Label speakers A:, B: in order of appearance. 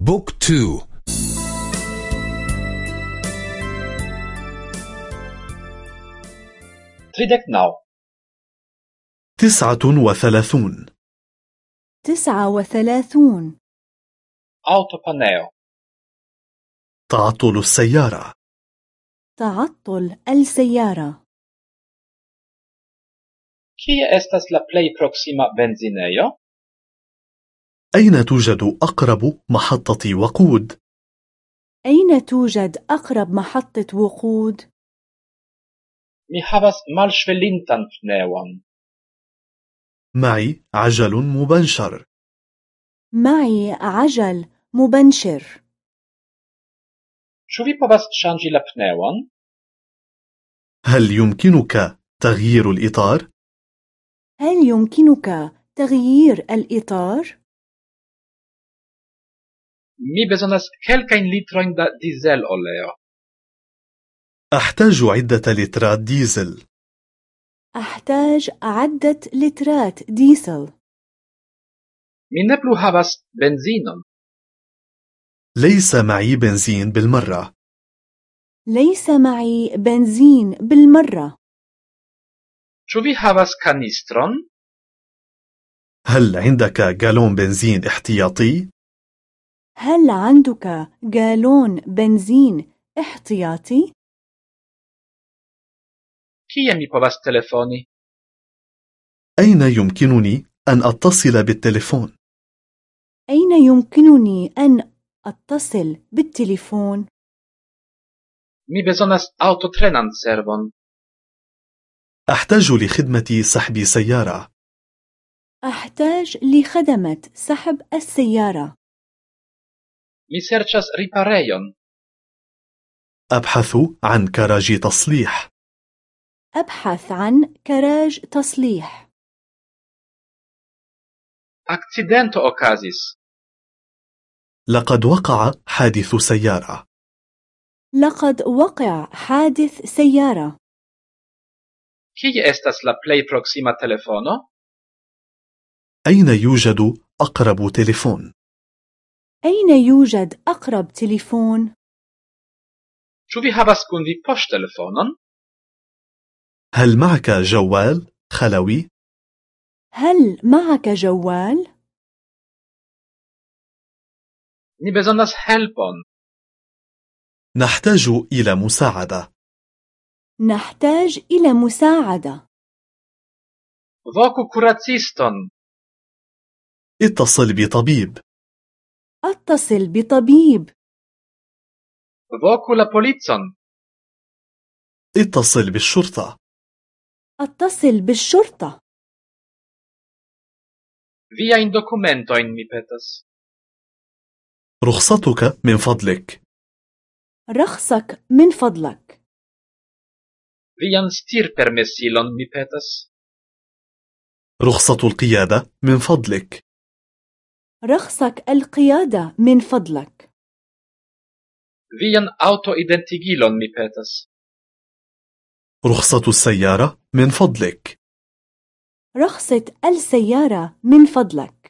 A: book two.
B: tridek naŭ.
C: تسعة وثلاثون.
D: تسعة وثلاثون.
B: aŭtopaneo.
C: تعطل السيارة.
D: تعطل السيارة.
B: Kie la plej proksima benzinejo?
C: أين توجد أقرب محطة وقود؟
D: أين توجد أقرب محطة وقود؟
B: Mi havas malŝvelintan pneon.
C: معي عجل مبنشر
D: معي عجل مبنشر
B: Ĉu vi povas ŝanĝi la?
C: هل يمكنك تغيير الإطار؟
D: هل يمكنك تغيير الإطار؟
B: Mi bezonas kelkajn litrojn da dizeloleo.
C: أحتاج عدة لترات ديزل
D: أحتاج عدة لترات ديزل
B: Mi ne plu havas benzinon.
C: ليس معي بنزين بالمرة
D: ليس معي بنزين بالمرة
B: Ĉu vi havas kanistron?
C: هل عندك جالون بنزين احتياطي؟
D: هل عندك جالون بنزين احتياطي؟
B: Kie mi povas telefoni?
C: أين يمكنني أن أتصل بالتليفون؟
D: أين يمكنني أن أتصل بالتليفون؟
B: Mi bezonas aŭtotrenan servon.
C: أحتاج لخدمة سحب سيارة
D: أحتاج لخدمة سحب السيارة
B: Mi serĉas riparejon.
C: أبحث عن كراج تصليح
D: أبحث عن كراج تصليح
B: Akcidento okazis.
C: لقد وقع حادث سيارة
D: لقد وقع حادث سيارة
B: Kie estas la plej proksima telefono?
C: أين يوجد أقرب تليفون؟
D: أين يوجد أقرب تليفون؟
B: Ĉu vi havas kun vi poŝtelefonon?
C: هل معك جوال خلوي؟
D: هل معك جوال؟
B: Ni bezonas helpon.
C: نحتاج إلى مساعدة
D: نحتاج إلى مساعدة
B: Voku kuraciston.
C: اتصل بطبيب
D: أتصل بطبيب
B: Voku la policon.
C: اتصل بالشرطة
D: أتصل بالشرطة
B: Viajn dokumentojn mi petas.
C: رخصتك من فضلك
D: رخصك من فضلك
B: Vian stirpermesilon mi petas.
C: رخصة القيادة من فضلك
D: رخصك القيادة من فضلك.
B: Vian aŭtoidentigilon mi petas.
C: رخصة السيارة من فضلك.
D: رخصة السيارة من فضلك.